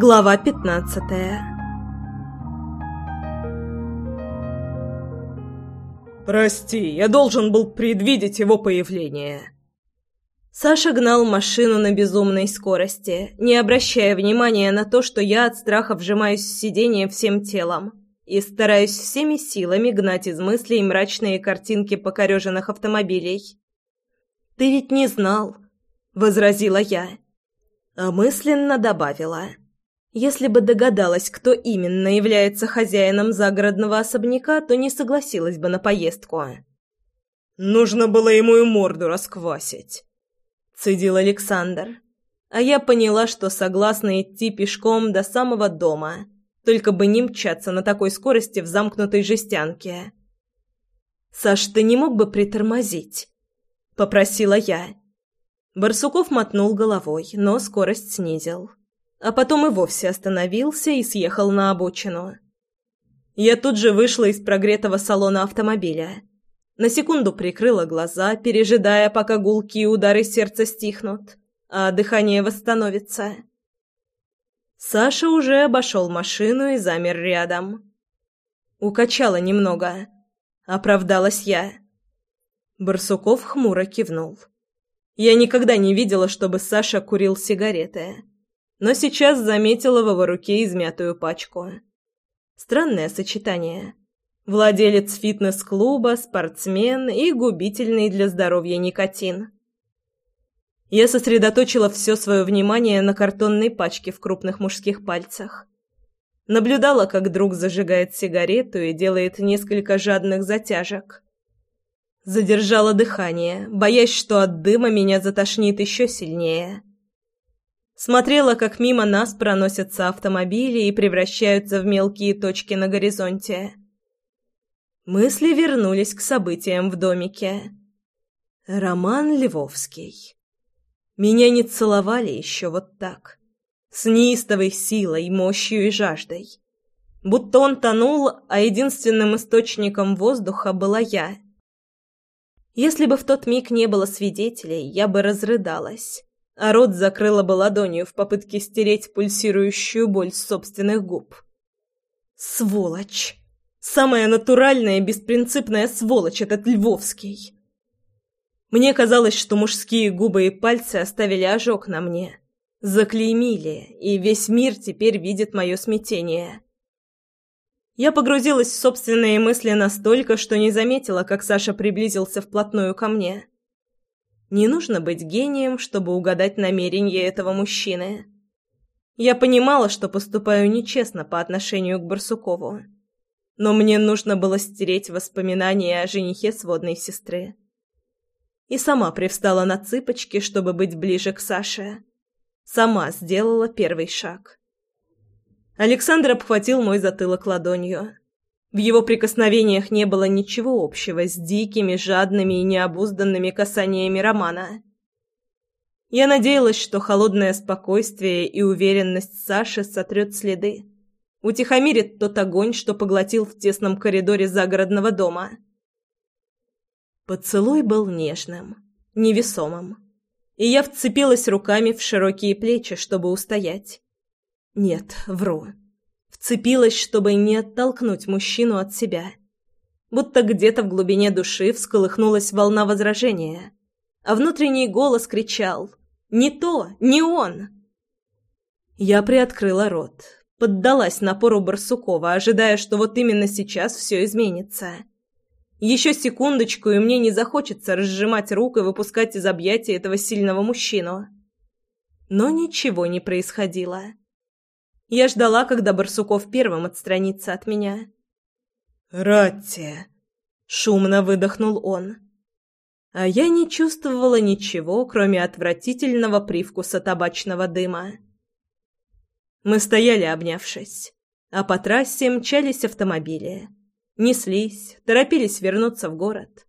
Глава пятнадцатая «Прости, я должен был предвидеть его появление». Саша гнал машину на безумной скорости, не обращая внимания на то, что я от страха вжимаюсь в сиденье всем телом и стараюсь всеми силами гнать из мыслей мрачные картинки покореженных автомобилей. «Ты ведь не знал», — возразила я, а мысленно добавила. Если бы догадалась, кто именно является хозяином загородного особняка, то не согласилась бы на поездку. «Нужно было ему и морду расквасить», — цедил Александр. А я поняла, что согласна идти пешком до самого дома — только бы не мчаться на такой скорости в замкнутой жестянке. «Саш, ты не мог бы притормозить?» — попросила я. Барсуков мотнул головой, но скорость снизил. А потом и вовсе остановился и съехал на обочину. Я тут же вышла из прогретого салона автомобиля. На секунду прикрыла глаза, пережидая, пока гулкие удары сердца стихнут, а дыхание восстановится. Саша уже обошел машину и замер рядом. Укачала немного. Оправдалась я. Барсуков хмуро кивнул. Я никогда не видела, чтобы Саша курил сигареты. Но сейчас заметила в его руке измятую пачку. Странное сочетание. Владелец фитнес-клуба, спортсмен и губительный для здоровья никотин. Я сосредоточила все свое внимание на картонной пачке в крупных мужских пальцах. Наблюдала, как друг зажигает сигарету и делает несколько жадных затяжек. Задержала дыхание, боясь, что от дыма меня затошнит еще сильнее. Смотрела, как мимо нас проносятся автомобили и превращаются в мелкие точки на горизонте. Мысли вернулись к событиям в домике. Роман Львовский. Меня не целовали еще вот так. С неистовой силой, мощью и жаждой. Будто он тонул, а единственным источником воздуха была я. Если бы в тот миг не было свидетелей, я бы разрыдалась, а рот закрыла бы ладонью в попытке стереть пульсирующую боль с собственных губ. Сволочь! Самая натуральная и беспринципная сволочь этот Львовский! Мне казалось, что мужские губы и пальцы оставили ожог на мне. Заклеймили, и весь мир теперь видит мое смятение. Я погрузилась в собственные мысли настолько, что не заметила, как Саша приблизился вплотную ко мне. Не нужно быть гением, чтобы угадать намерения этого мужчины. Я понимала, что поступаю нечестно по отношению к Барсукову. Но мне нужно было стереть воспоминания о женихе сводной сестры и сама привстала на цыпочки, чтобы быть ближе к Саше. Сама сделала первый шаг. Александр обхватил мой затылок ладонью. В его прикосновениях не было ничего общего с дикими, жадными и необузданными касаниями Романа. Я надеялась, что холодное спокойствие и уверенность Саши сотрет следы. Утихомирит тот огонь, что поглотил в тесном коридоре загородного дома. Поцелуй был нежным, невесомым, и я вцепилась руками в широкие плечи, чтобы устоять. Нет, вру. Вцепилась, чтобы не оттолкнуть мужчину от себя. Будто где-то в глубине души всколыхнулась волна возражения, а внутренний голос кричал «Не то! Не он!» Я приоткрыла рот, поддалась напору Барсукова, ожидая, что вот именно сейчас все изменится. Еще секундочку, и мне не захочется разжимать рук и выпускать из объятий этого сильного мужчину. Но ничего не происходило. Я ждала, когда Барсуков первым отстранится от меня. «Ратте!» — шумно выдохнул он. А я не чувствовала ничего, кроме отвратительного привкуса табачного дыма. Мы стояли, обнявшись, а по трассе мчались автомобили неслись, торопились вернуться в город.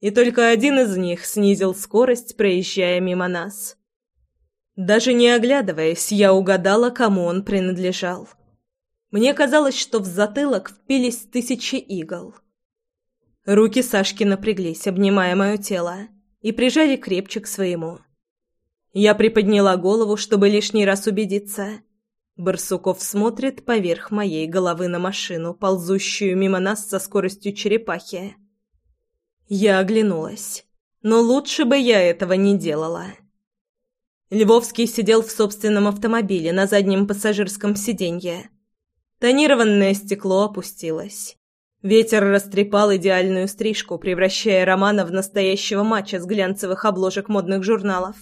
И только один из них снизил скорость, проезжая мимо нас. Даже не оглядываясь, я угадала, кому он принадлежал. Мне казалось, что в затылок впились тысячи игл. Руки Сашки напряглись, обнимая мое тело, и прижали крепче к своему. Я приподняла голову, чтобы лишний раз убедиться. Барсуков смотрит поверх моей головы на машину, ползущую мимо нас со скоростью черепахи. Я оглянулась, но лучше бы я этого не делала. Львовский сидел в собственном автомобиле на заднем пассажирском сиденье. Тонированное стекло опустилось. Ветер растрепал идеальную стрижку, превращая Романа в настоящего мача с глянцевых обложек модных журналов.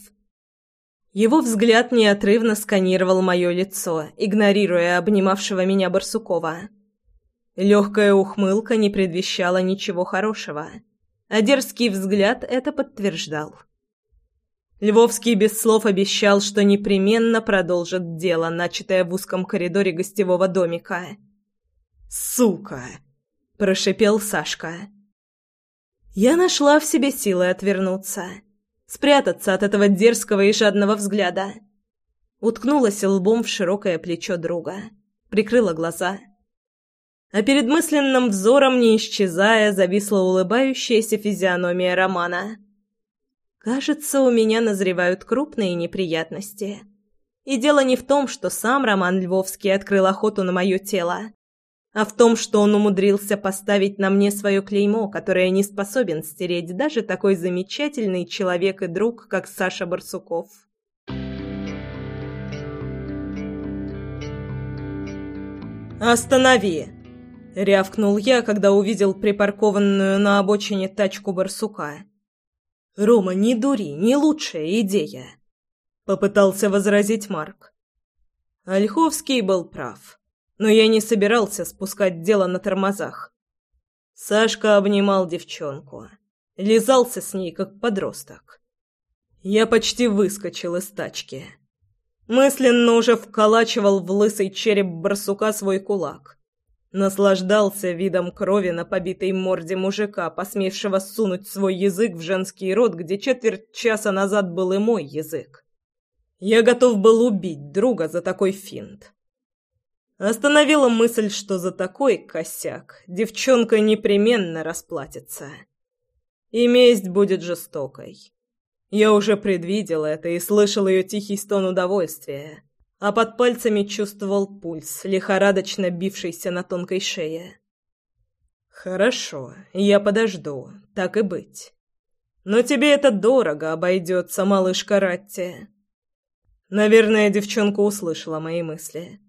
Его взгляд неотрывно сканировал мое лицо, игнорируя обнимавшего меня Барсукова. Легкая ухмылка не предвещала ничего хорошего, а дерзкий взгляд это подтверждал. Львовский без слов обещал, что непременно продолжит дело, начатое в узком коридоре гостевого домика. «Сука!» – прошипел Сашка. Я нашла в себе силы отвернуться спрятаться от этого дерзкого и жадного взгляда. Уткнулась лбом в широкое плечо друга, прикрыла глаза. А перед мысленным взором, не исчезая, зависла улыбающаяся физиономия Романа. «Кажется, у меня назревают крупные неприятности. И дело не в том, что сам Роман Львовский открыл охоту на мое тело, а в том, что он умудрился поставить на мне свое клеймо, которое не способен стереть даже такой замечательный человек и друг, как Саша Барсуков. «Останови!» — рявкнул я, когда увидел припаркованную на обочине тачку барсука. «Рома, не дури, не лучшая идея!» — попытался возразить Марк. Ольховский был прав но я не собирался спускать дело на тормозах. Сашка обнимал девчонку, лизался с ней, как подросток. Я почти выскочил из тачки. Мысленно уже вколачивал в лысый череп барсука свой кулак. Наслаждался видом крови на побитой морде мужика, посмевшего сунуть свой язык в женский рот, где четверть часа назад был и мой язык. Я готов был убить друга за такой финт. Остановила мысль, что за такой косяк девчонка непременно расплатится. И месть будет жестокой. Я уже предвидел это и слышал ее тихий стон удовольствия, а под пальцами чувствовал пульс, лихорадочно бившийся на тонкой шее. «Хорошо, я подожду, так и быть. Но тебе это дорого обойдется, малышка Ратти». Наверное, девчонка услышала мои мысли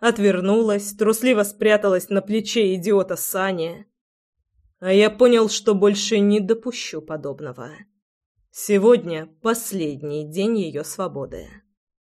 отвернулась, трусливо спряталась на плече идиота Сани. А я понял, что больше не допущу подобного. Сегодня последний день ее свободы.